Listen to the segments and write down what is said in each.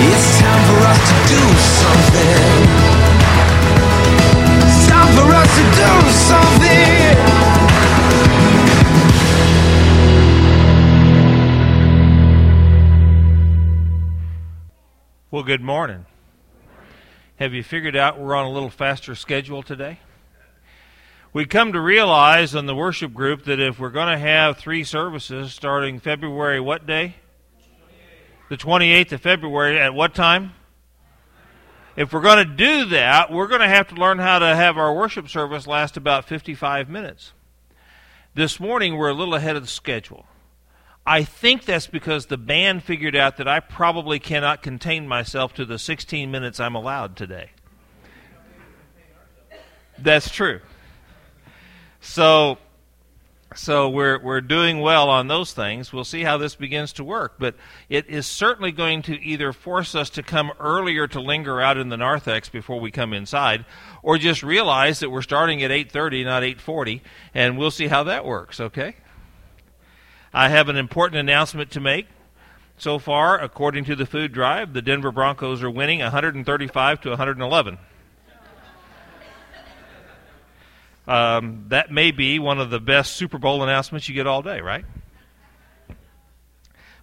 It's time for us to do something. It's time for us to do something. Well, good morning. Have you figured out we're on a little faster schedule today? We come to realize in the worship group that if we're going to have three services starting February what day? The 28th of February at what time? If we're going to do that, we're going to have to learn how to have our worship service last about 55 minutes. This morning we're a little ahead of the schedule. I think that's because the band figured out that I probably cannot contain myself to the 16 minutes I'm allowed today. That's true. So so we're we're doing well on those things. We'll see how this begins to work, but it is certainly going to either force us to come earlier to linger out in the narthex before we come inside, or just realize that we're starting at 8:30, not 8:40, and we'll see how that works, okay? I have an important announcement to make. So far, according to the food drive, the Denver Broncos are winning 135 to 111. Um, that may be one of the best Super Bowl announcements you get all day, right?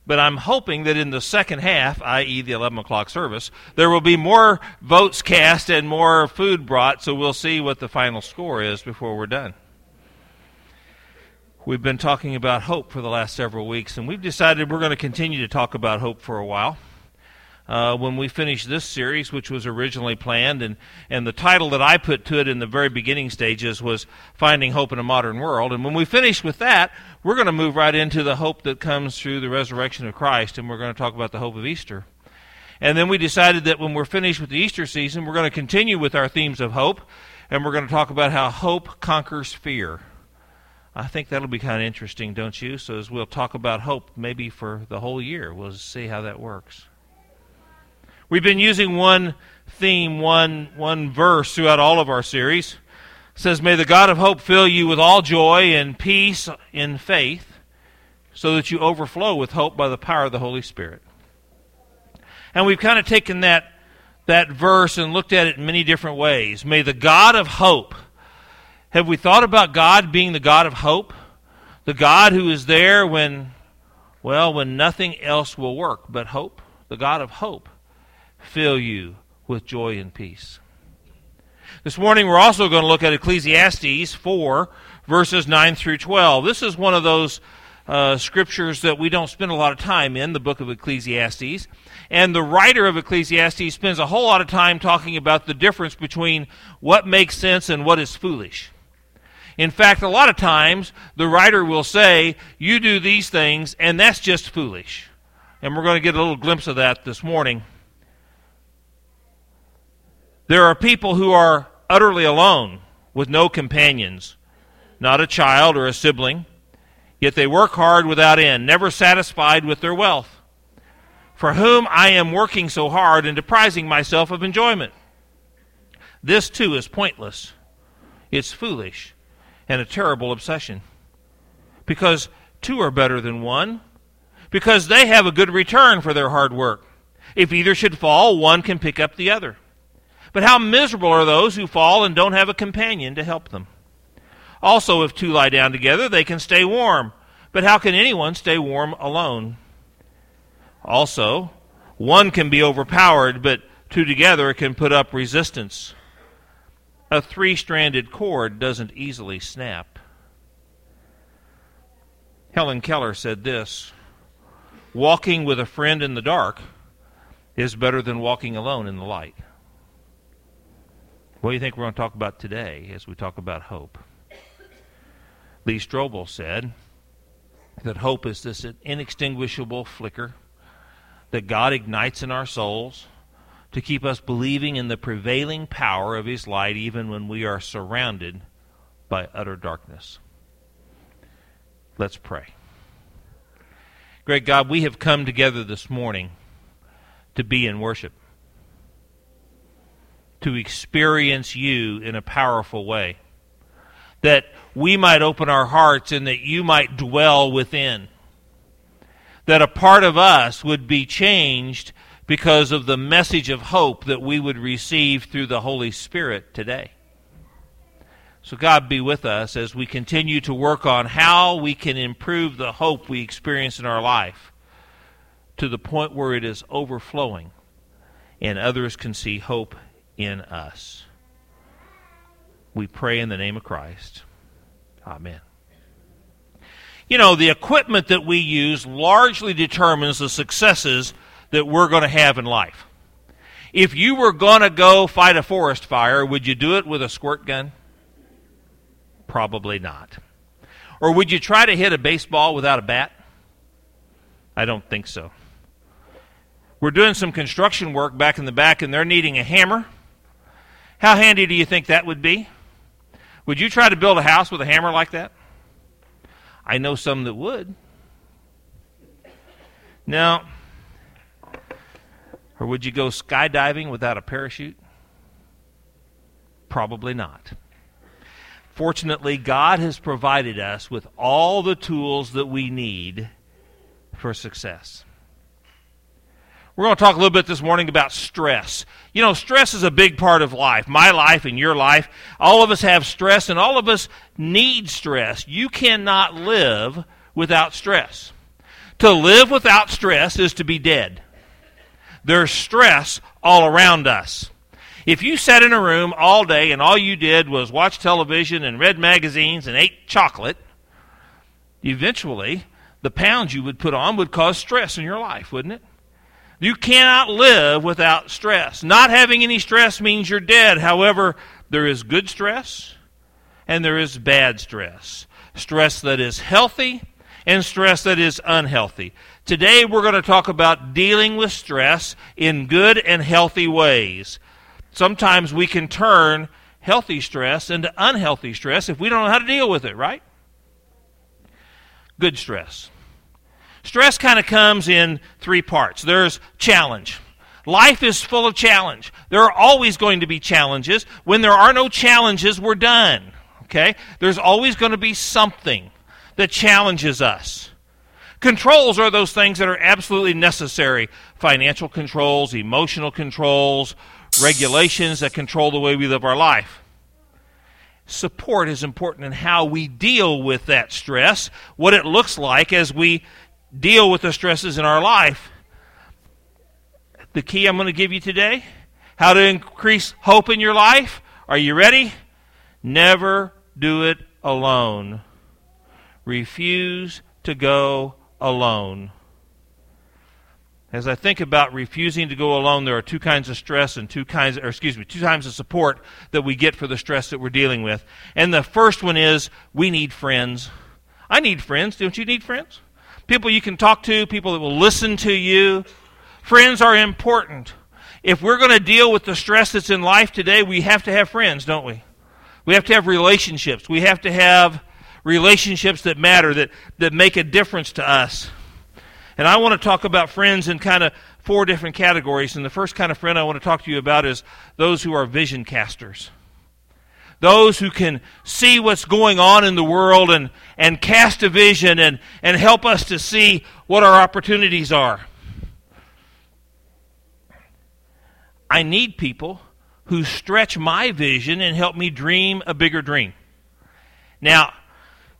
But I'm hoping that in the second half, i.e., the 11 o'clock service, there will be more votes cast and more food brought, so we'll see what the final score is before we're done. We've been talking about hope for the last several weeks, and we've decided we're going to continue to talk about hope for a while. Uh, when we finish this series, which was originally planned, and, and the title that I put to it in the very beginning stages was Finding Hope in a Modern World. And when we finish with that, we're going to move right into the hope that comes through the resurrection of Christ, and we're going to talk about the hope of Easter. And then we decided that when we're finished with the Easter season, we're going to continue with our themes of hope, and we're going to talk about how hope conquers fear. I think that'll be kind of interesting, don't you? So as we'll talk about hope maybe for the whole year, we'll see how that works. We've been using one theme, one one verse throughout all of our series. It says, "May the God of hope fill you with all joy and peace in faith, so that you overflow with hope by the power of the Holy Spirit." And we've kind of taken that that verse and looked at it in many different ways. May the God of hope have we thought about God being the God of hope? The God who is there when, well, when nothing else will work but hope? The God of hope fill you with joy and peace. This morning we're also going to look at Ecclesiastes 4, verses 9 through 12. This is one of those uh, scriptures that we don't spend a lot of time in, the book of Ecclesiastes. And the writer of Ecclesiastes spends a whole lot of time talking about the difference between what makes sense and what is foolish. In fact, a lot of times the writer will say, You do these things, and that's just foolish. And we're going to get a little glimpse of that this morning. There are people who are utterly alone with no companions, not a child or a sibling, yet they work hard without end, never satisfied with their wealth. For whom I am working so hard and depriving myself of enjoyment. This too is pointless. It's foolish and a terrible obsession. Because two are better than one. Because they have a good return for their hard work. If either should fall, one can pick up the other. But how miserable are those who fall and don't have a companion to help them? Also, if two lie down together, they can stay warm. But how can anyone stay warm alone? Also, one can be overpowered, but two together can put up resistance. A three stranded cord doesn't easily snap. Helen Keller said this Walking with a friend in the dark is better than walking alone in the light. What do you think we're going to talk about today as we talk about hope? Lee Strobel said that hope is this inextinguishable flicker that God ignites in our souls to keep us believing in the prevailing power of His light even when we are surrounded by utter darkness. Let's pray. Great God, we have come together this morning to be in worship, to experience you in a powerful way, that we might open our hearts and that you might dwell within, that a part of us would be changed because of the message of hope that we would receive through the Holy Spirit today. So, God be with us as we continue to work on how we can improve the hope we experience in our life to the point where it is overflowing and others can see hope in us. We pray in the name of Christ. Amen. You know, the equipment that we use largely determines the successes that we're going to have in life. If you were going to go fight a forest fire, would you do it with a squirt gun? Probably not. Or would you try to hit a baseball without a bat? I don't think so. We're doing some construction work back in the back, and they're needing a hammer. How handy do you think that would be? Would you try to build a house with a hammer like that? I know some that would. Now, or would you go skydiving without a parachute? Probably not. Fortunately, God has provided us with all the tools that we need for success. We're going to talk a little bit this morning about stress. You know, stress is a big part of life, my life and your life. All of us have stress, and all of us need stress. You cannot live without stress. To live without stress is to be dead. There's stress all around us. If you sat in a room all day and all you did was watch television and read magazines and ate chocolate, eventually the pounds you would put on would cause stress in your life, wouldn't it? You cannot live without stress. Not having any stress means you're dead. However, there is good stress and there is bad stress. Stress that is healthy and stress that is unhealthy. Today we're going to talk about dealing with stress in good and healthy ways. Sometimes we can turn healthy stress into unhealthy stress if we don't know how to deal with it, right? Good stress. Stress kind of comes in three parts there's challenge. Life is full of challenge. There are always going to be challenges. When there are no challenges, we're done. Okay? There's always going to be something that challenges us. Controls are those things that are absolutely necessary financial controls, emotional controls, regulations that control the way we live our life. Support is important in how we deal with that stress, what it looks like as we deal with the stresses in our life. The key I'm going to give you today how to increase hope in your life. Are you ready? Never do it alone. Refuse to go alone. As I think about refusing to go alone, there are two kinds of stress and two kinds, or excuse me, two kinds of support that we get for the stress that we're dealing with. And the first one is we need friends. I need friends. Don't you need friends? People you can talk to, people that will listen to you. Friends are important. If we're going to deal with the stress that's in life today, we have to have friends, don't we? We have to have relationships. We have to have relationships that matter, that, that make a difference to us. And I want to talk about friends in kind of four different categories. And the first kind of friend I want to talk to you about is those who are vision casters those who can see what's going on in the world and, and cast a vision and, and help us to see what our opportunities are. I need people who stretch my vision and help me dream a bigger dream. Now,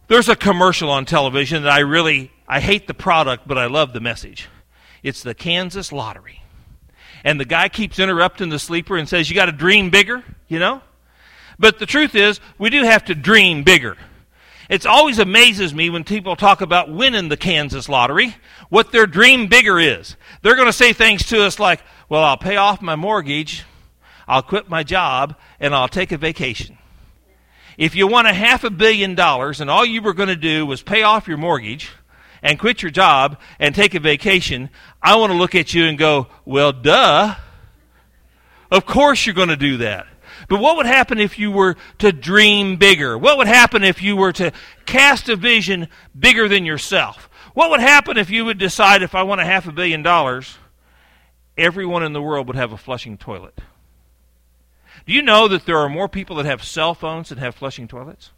there's a commercial on television that I really I hate the product, but I love the message. It's the Kansas Lottery. And the guy keeps interrupting the sleeper and says, You got to dream bigger, you know? But the truth is, we do have to dream bigger. It always amazes me when people talk about winning the Kansas lottery, what their dream bigger is. They're going to say things to us like, well, I'll pay off my mortgage, I'll quit my job, and I'll take a vacation. If you won a half a billion dollars and all you were going to do was pay off your mortgage and quit your job and take a vacation, I want to look at you and go, well, duh. Of course you're going to do that. But what would happen if you were to dream bigger? What would happen if you were to cast a vision bigger than yourself? What would happen if you would decide if I want a half a billion dollars, everyone in the world would have a flushing toilet? Do you know that there are more people that have cell phones than have flushing toilets?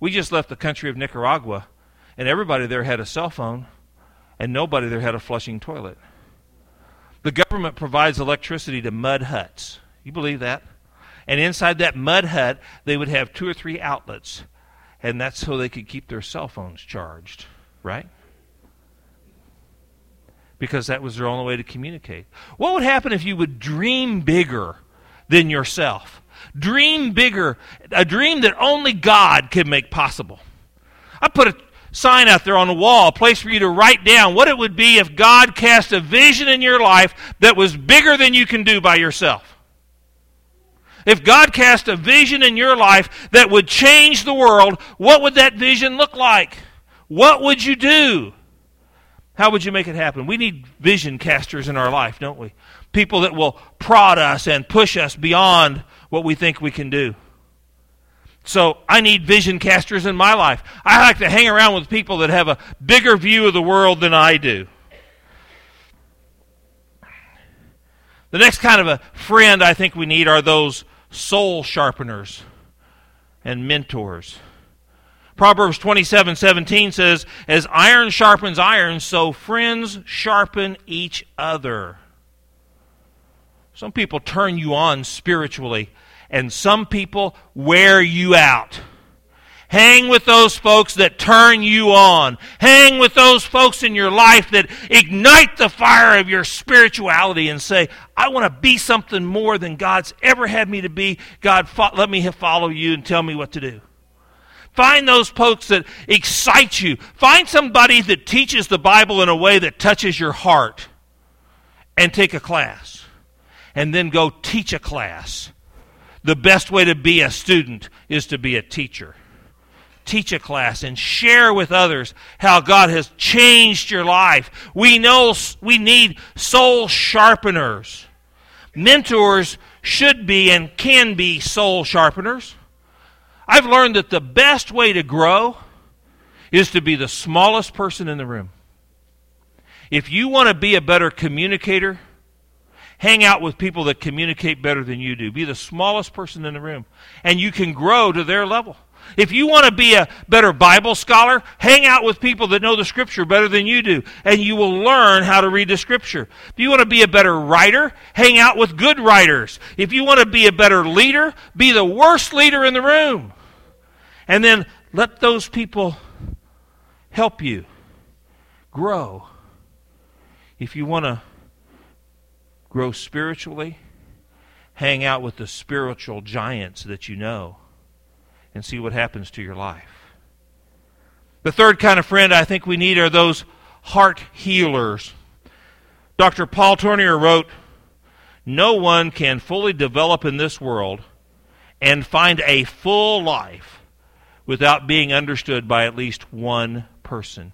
We just left the country of Nicaragua, and everybody there had a cell phone, and nobody there had a flushing toilet. The government provides electricity to mud huts. You believe that? And inside that mud hut, they would have two or three outlets. And that's so they could keep their cell phones charged, right? Because that was their only way to communicate. What would happen if you would dream bigger than yourself? Dream bigger, a dream that only God can make possible. I put a sign out there on the wall, a place for you to write down what it would be if God cast a vision in your life that was bigger than you can do by yourself. If God cast a vision in your life that would change the world, what would that vision look like? What would you do? How would you make it happen? We need vision casters in our life, don't we? People that will prod us and push us beyond what we think we can do. So I need vision casters in my life. I like to hang around with people that have a bigger view of the world than I do. The next kind of a friend I think we need are those soul sharpeners and mentors. Proverbs 27 17 says, As iron sharpens iron, so friends sharpen each other. Some people turn you on spiritually, and some people wear you out. Hang with those folks that turn you on. Hang with those folks in your life that ignite the fire of your spirituality and say, I want to be something more than God's ever had me to be. God, let me follow you and tell me what to do. Find those folks that excite you. Find somebody that teaches the Bible in a way that touches your heart and take a class. And then go teach a class. The best way to be a student is to be a teacher teach a class and share with others how God has changed your life. We know we need soul sharpeners. Mentors should be and can be soul sharpeners. I've learned that the best way to grow is to be the smallest person in the room. If you want to be a better communicator, hang out with people that communicate better than you do. Be the smallest person in the room, and you can grow to their level. If you want to be a better Bible scholar, hang out with people that know the Scripture better than you do, and you will learn how to read the Scripture. If you want to be a better writer, hang out with good writers. If you want to be a better leader, be the worst leader in the room. And then let those people help you grow. If you want to grow spiritually, hang out with the spiritual giants that you know and see what happens to your life. The third kind of friend I think we need are those heart healers. Dr. Paul Tournier wrote, No one can fully develop in this world and find a full life without being understood by at least one person.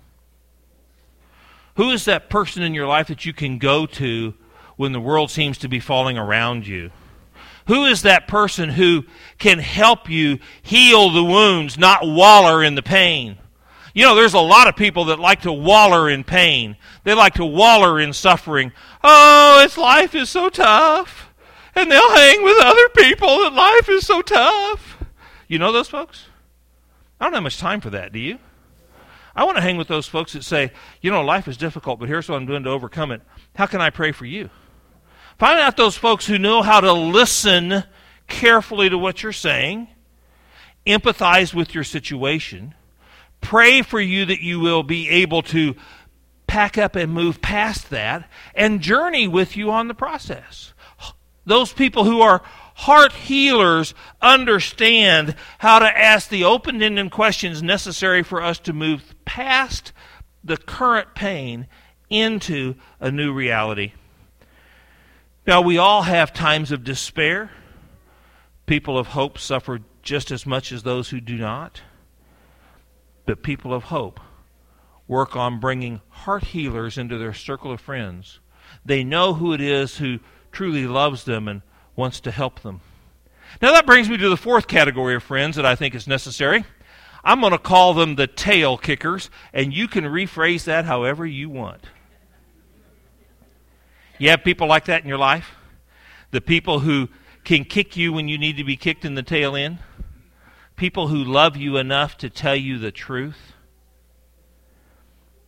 Who is that person in your life that you can go to when the world seems to be falling around you? Who is that person who can help you heal the wounds, not waller in the pain? You know, there's a lot of people that like to waller in pain. They like to waller in suffering. Oh, it's life is so tough. And they'll hang with other people that life is so tough. You know those folks? I don't have much time for that, do you? I want to hang with those folks that say, you know, life is difficult, but here's what I'm doing to overcome it. How can I pray for you? Find out those folks who know how to listen carefully to what you're saying, empathize with your situation, pray for you that you will be able to pack up and move past that, and journey with you on the process. Those people who are heart healers understand how to ask the open ended questions necessary for us to move past the current pain into a new reality. Now, we all have times of despair. People of hope suffer just as much as those who do not. But people of hope work on bringing heart healers into their circle of friends. They know who it is who truly loves them and wants to help them. Now, that brings me to the fourth category of friends that I think is necessary. I'm going to call them the tail kickers, and you can rephrase that however you want. You have people like that in your life? The people who can kick you when you need to be kicked in the tail end? People who love you enough to tell you the truth?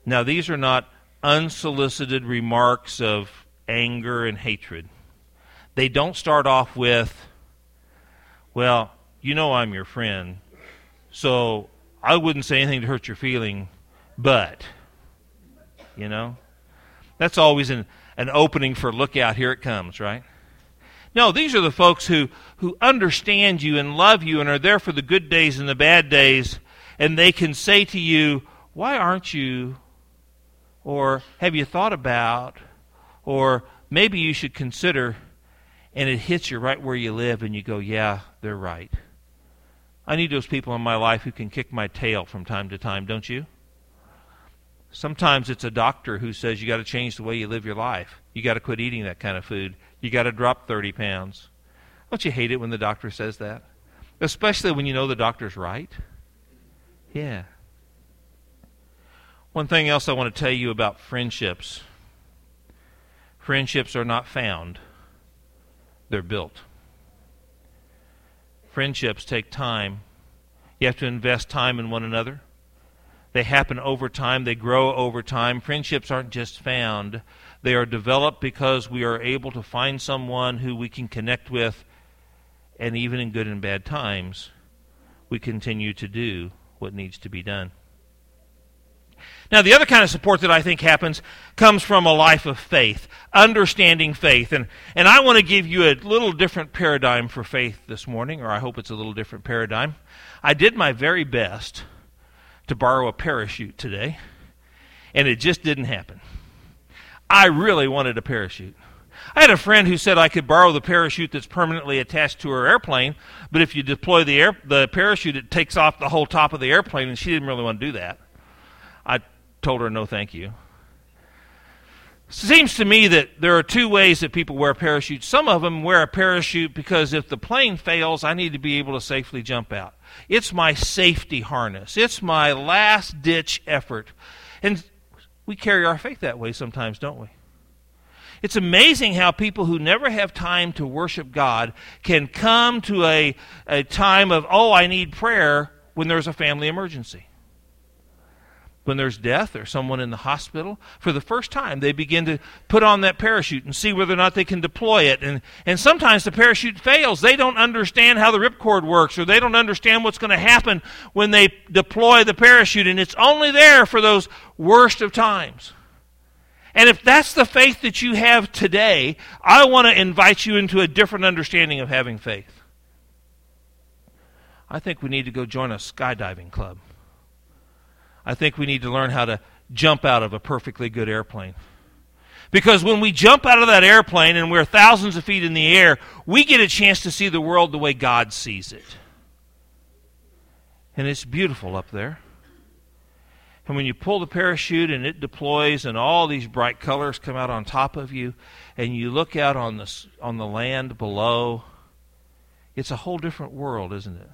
Now, these are not unsolicited remarks of anger and hatred. They don't start off with, well, you know I'm your friend, so I wouldn't say anything to hurt your feeling, but, you know? That's always an, an opening for look out, here it comes, right? No, these are the folks who, who understand you and love you and are there for the good days and the bad days, and they can say to you, Why aren't you? Or have you thought about? Or maybe you should consider, and it hits you right where you live, and you go, Yeah, they're right. I need those people in my life who can kick my tail from time to time, don't you? Sometimes it's a doctor who says you got to change the way you live your life. You got to quit eating that kind of food. You got to drop 30 pounds. Don't you hate it when the doctor says that? Especially when you know the doctor's right? Yeah. One thing else I want to tell you about friendships friendships are not found, they're built. Friendships take time. You have to invest time in one another. They happen over time, they grow over time. Friendships aren't just found, they are developed because we are able to find someone who we can connect with, and even in good and bad times, we continue to do what needs to be done. Now, the other kind of support that I think happens comes from a life of faith, understanding faith. And, and I want to give you a little different paradigm for faith this morning, or I hope it's a little different paradigm. I did my very best to borrow a parachute today, and it just didn't happen. I really wanted a parachute. I had a friend who said I could borrow the parachute that's permanently attached to her airplane, but if you deploy the air, the parachute, it takes off the whole top of the airplane, and she didn't really want to do that. I told her no, thank you. Seems to me that there are two ways that people wear parachutes. Some of them wear a parachute because if the plane fails, I need to be able to safely jump out. It's my safety harness. It's my last ditch effort. And we carry our faith that way sometimes, don't we? It's amazing how people who never have time to worship God can come to a, a time of, oh, I need prayer when there's a family emergency when there's death or someone in the hospital, for the first time, they begin to put on that parachute and see whether or not they can deploy it. And, and sometimes the parachute fails. They don't understand how the ripcord works, or they don't understand what's going to happen when they deploy the parachute, and it's only there for those worst of times. And if that's the faith that you have today, I want to invite you into a different understanding of having faith. I think we need to go join a skydiving club. I think we need to learn how to jump out of a perfectly good airplane. Because when we jump out of that airplane and we're thousands of feet in the air, we get a chance to see the world the way God sees it. And it's beautiful up there. And when you pull the parachute and it deploys and all these bright colors come out on top of you and you look out on the, on the land below, it's a whole different world, isn't it?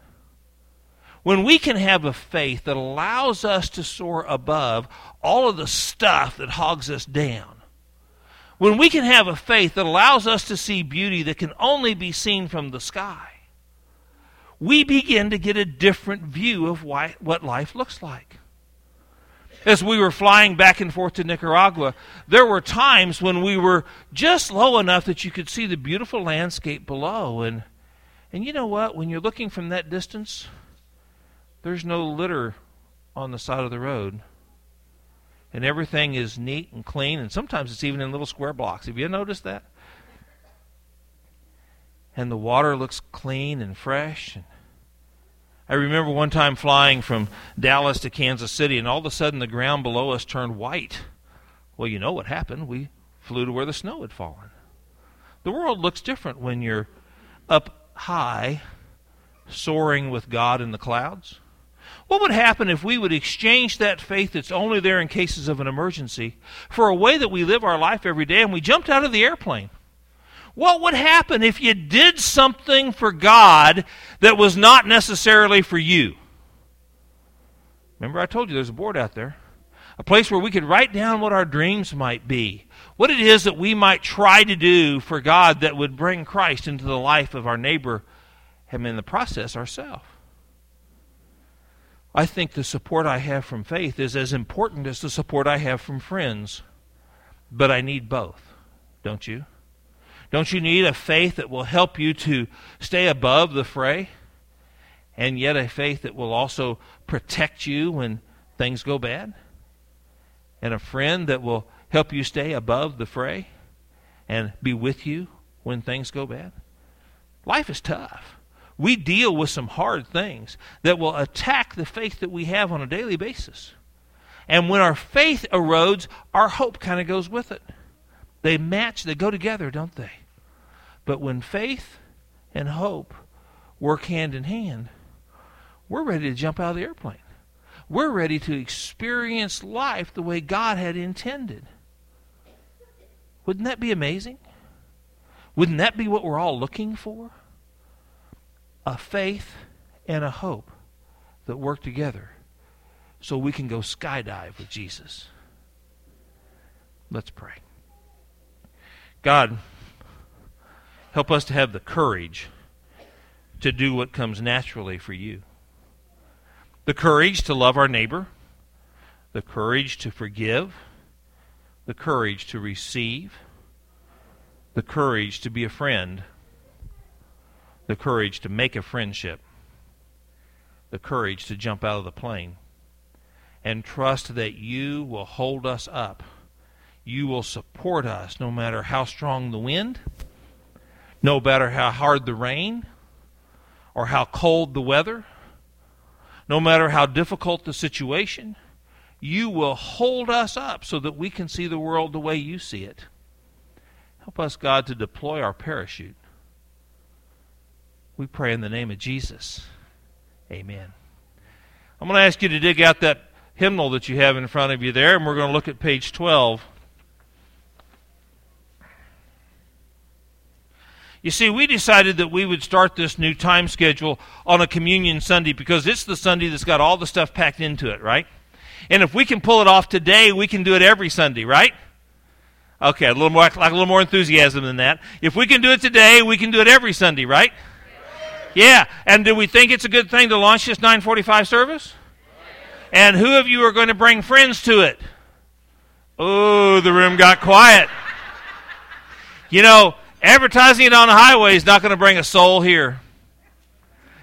When we can have a faith that allows us to soar above all of the stuff that hogs us down, when we can have a faith that allows us to see beauty that can only be seen from the sky, we begin to get a different view of why, what life looks like. As we were flying back and forth to Nicaragua, there were times when we were just low enough that you could see the beautiful landscape below. And, and you know what? When you're looking from that distance, there's no litter on the side of the road. And everything is neat and clean, and sometimes it's even in little square blocks. Have you noticed that? And the water looks clean and fresh. I remember one time flying from Dallas to Kansas City, and all of a sudden the ground below us turned white. Well, you know what happened. We flew to where the snow had fallen. The world looks different when you're up high, soaring with God in the clouds. What would happen if we would exchange that faith that's only there in cases of an emergency for a way that we live our life every day and we jumped out of the airplane? What would happen if you did something for God that was not necessarily for you? Remember, I told you there's a board out there. A place where we could write down what our dreams might be. What it is that we might try to do for God that would bring Christ into the life of our neighbor and in the process ourselves. I think the support I have from faith is as important as the support I have from friends. But I need both, Don't you? Don't you need a faith that will help you to stay above the fray? And yet a faith that will also protect you when things go bad? And a friend that will help you stay above the fray and be with you when things go bad? Life is tough. We deal with some hard things that will attack the faith that we have on a daily basis. And when our faith erodes, our hope kind of goes with it. They match, they go together, don't they? But when faith and hope work hand in hand, we're ready to jump out of the airplane. We're ready to experience life the way God had intended. Wouldn't that be amazing? Wouldn't that be what we're all looking for? A faith and a hope that work together so we can go skydive with Jesus. Let's pray. God, help us to have the courage to do what comes naturally for you. The courage to love our neighbor, the courage to forgive, the courage to receive, the courage to be a friend, the courage to make a friendship, the courage to jump out of the plane, and trust that you will hold us up. You will support us no matter how strong the wind, no matter how hard the rain, or how cold the weather, no matter how difficult the situation you will hold us up so that we can see the world the way you see it. Help us, God, to deploy our parachute. We pray in the name of Jesus. Amen. I'm going to ask you to dig out that hymnal that you have in front of you there, and we're going to look at page 12. You see, we decided that we would start this new time schedule on a communion Sunday because it's the Sunday that's got all the stuff packed into it, right? And if we can pull it off today, we can do it every Sunday, right? Okay, a little more like a little more enthusiasm than that. If we can do it today, we can do it every Sunday, right? Yeah. And do we think it's a good thing to launch this 945 service? And who of you are going to bring friends to it? Oh, the room got quiet. You know, advertising it on the highway is not going to bring a soul here.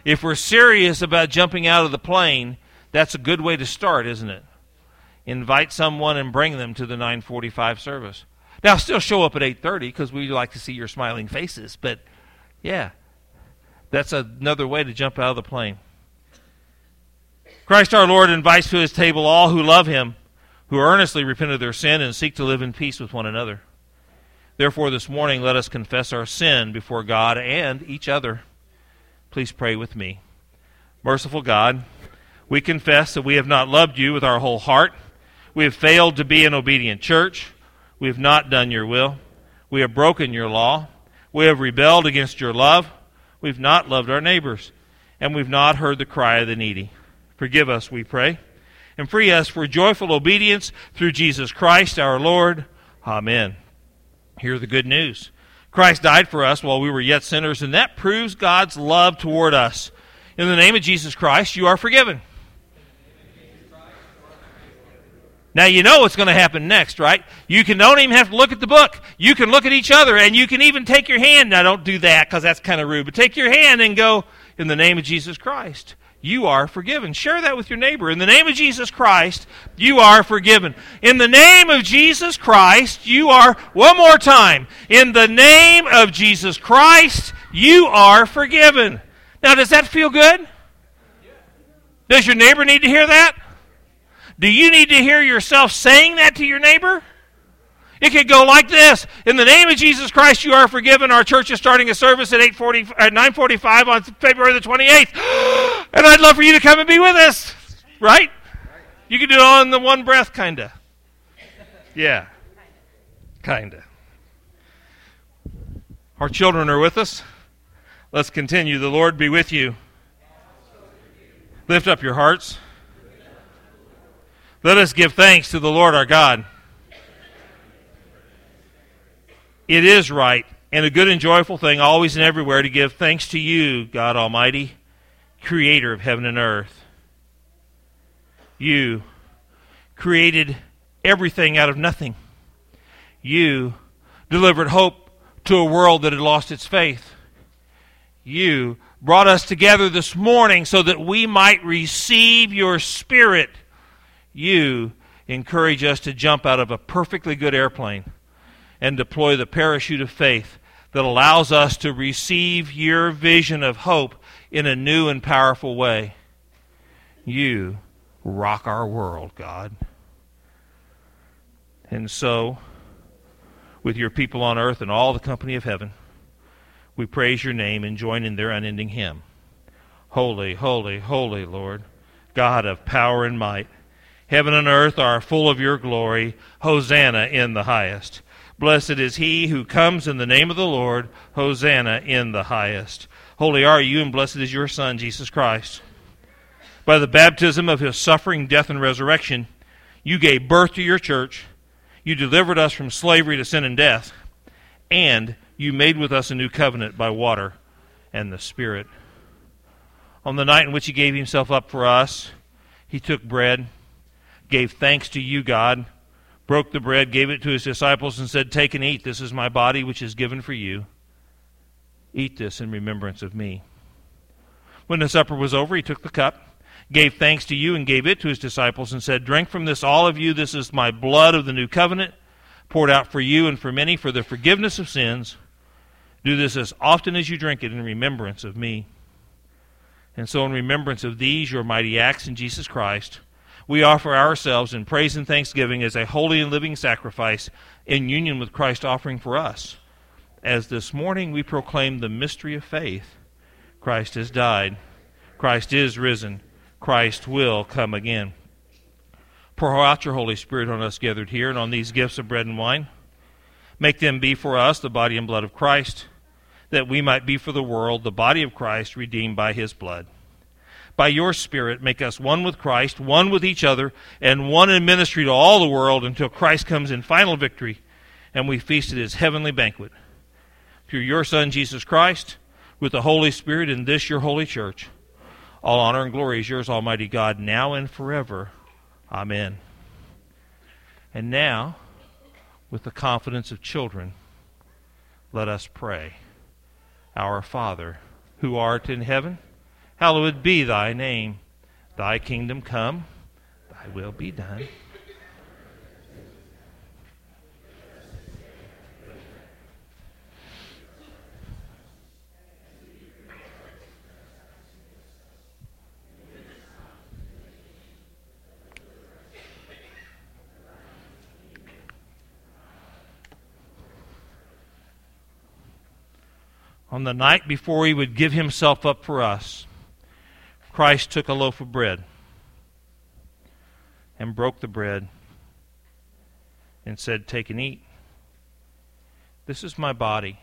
If we're serious about jumping out of the plane, that's a good way to start, isn't it? invite someone and bring them to the 945 service. Now, still show up at 8:30 because we like to see your smiling faces. But yeah, that's another way to jump out of the plane. Christ our Lord invites to his table all who love him, who earnestly repent of their sin and seek to live in peace with one another. Therefore, this morning, let us confess our sin before God and each other. Please pray with me. Merciful God, we confess that we have not loved you with our whole heart we have failed to be an obedient church. We have not done your will. We have broken your law. We have rebelled against your love. We've not loved our neighbors. And we've not heard the cry of the needy. Forgive us, we pray. And free us for joyful obedience through Jesus Christ our Lord. Amen. Hear the good news. Christ died for us while we were yet sinners, and that proves God's love toward us. In the name of Jesus Christ, you are forgiven. Now you know what's going to happen next, right? You can don't even have to look at the book. You can look at each other and you can even take your hand. Now don't do that because that's kind of rude, but take your hand and go in the name of Jesus Christ. You are forgiven. Share that with your neighbor. In the name of Jesus Christ, you are forgiven. In the name of Jesus Christ, you are, one more time, in the name of Jesus Christ, you are forgiven. Now, does that feel good? Does your neighbor need to hear that? Do you need to hear yourself saying that to your neighbor? It could go like this. In the name of Jesus Christ, you are forgiven. Our church is starting a service at 840, at 945 on February the 28th. And I'd love for you to come and be with us. Right? You can do it all in the one breath, kind of. Yeah. Kind of. Our children are with us. Let's continue. The Lord be with you. Lift up your hearts. Let us give thanks to the Lord our God. It is right and a good and joyful thing always and everywhere to give thanks to you, God Almighty, creator of heaven and earth. You created everything out of nothing. You delivered hope to a world that had lost its faith. You brought us together this morning so that we might receive your Spirit. You encourage us to jump out of a perfectly good airplane and deploy the parachute of faith that allows us to receive your vision of hope in a new and powerful way. You rock our world, God. And so, with your people on earth and all the company of heaven, we praise your name and join in their unending hymn. Holy, holy, holy Lord, God of power and might. Heaven and earth are full of your glory. Hosanna in the highest. Blessed is he who comes in the name of the Lord. Hosanna in the highest. Holy are you, and blessed is your Son, Jesus Christ. By the baptism of his suffering, death, and resurrection, you gave birth to your church. You delivered us from slavery to sin and death. And you made with us a new covenant by water and the Spirit. On the night in which he gave himself up for us, he took bread, gave thanks to you, God, broke the bread, gave it to his disciples, and said, Take and eat. This is my body, which is given for you. Eat this in remembrance of me. When the supper was over, he took the cup, gave thanks to you, and gave it to his disciples, and said, Drink from this, all of you. This is my blood of the new covenant, poured out for you and for many for the forgiveness of sins. Do this as often as you drink it in remembrance of me. And so, in remembrance of these, your mighty acts in Jesus Christ, we offer ourselves in praise and thanksgiving as a holy and living sacrifice in union with Christ offering for us. As this morning we proclaim the mystery of faith Christ has died, Christ is risen, Christ will come again. Pour out your Holy Spirit on us gathered here and on these gifts of bread and wine. Make them be for us the body and blood of Christ that we might be for the world the body of Christ redeemed by his blood. By your Spirit, make us one with Christ, one with each other, and one in ministry to all the world until Christ comes in final victory and we feast at his heavenly banquet. Through your Son, Jesus Christ, with the Holy Spirit in this your holy church, all honor and glory is yours, Almighty God, now and forever. Amen. And now, with the confidence of children, let us pray. Our Father, who art in heaven, hallowed be thy name. Thy kingdom come, thy will be done. on the night before he would give himself up for us, Christ took a loaf of bread and broke the bread and said, Take and eat. This is my body,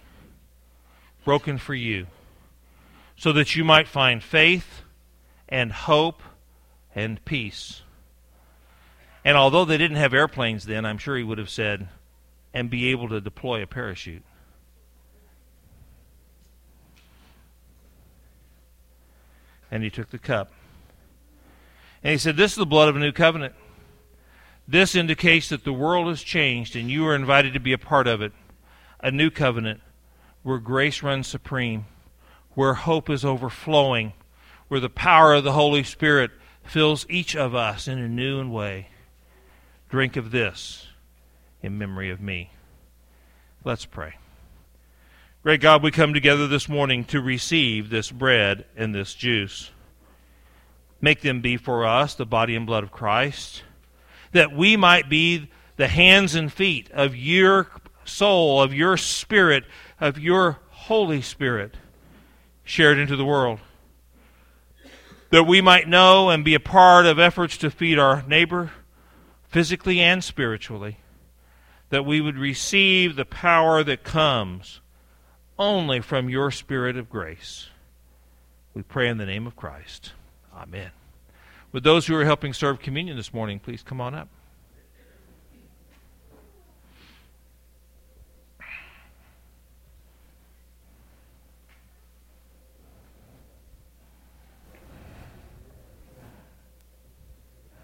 broken for you, so that you might find faith and hope and peace. And although they didn't have airplanes then, I'm sure he would have said, and be able to deploy a parachute. And he took the cup. And he said, This is the blood of a new covenant. This indicates that the world has changed and you are invited to be a part of it. A new covenant where grace runs supreme, where hope is overflowing, where the power of the Holy Spirit fills each of us in a new way. Drink of this in memory of me. Let's pray. Great God, we come together this morning to receive this bread and this juice. Make them be for us the body and blood of Christ, that we might be the hands and feet of your soul, of your spirit, of your Holy Spirit shared into the world. That we might know and be a part of efforts to feed our neighbor physically and spiritually. That we would receive the power that comes only from your Spirit of grace. We pray in the name of Christ. Amen. With those who are helping serve communion this morning, please come on up.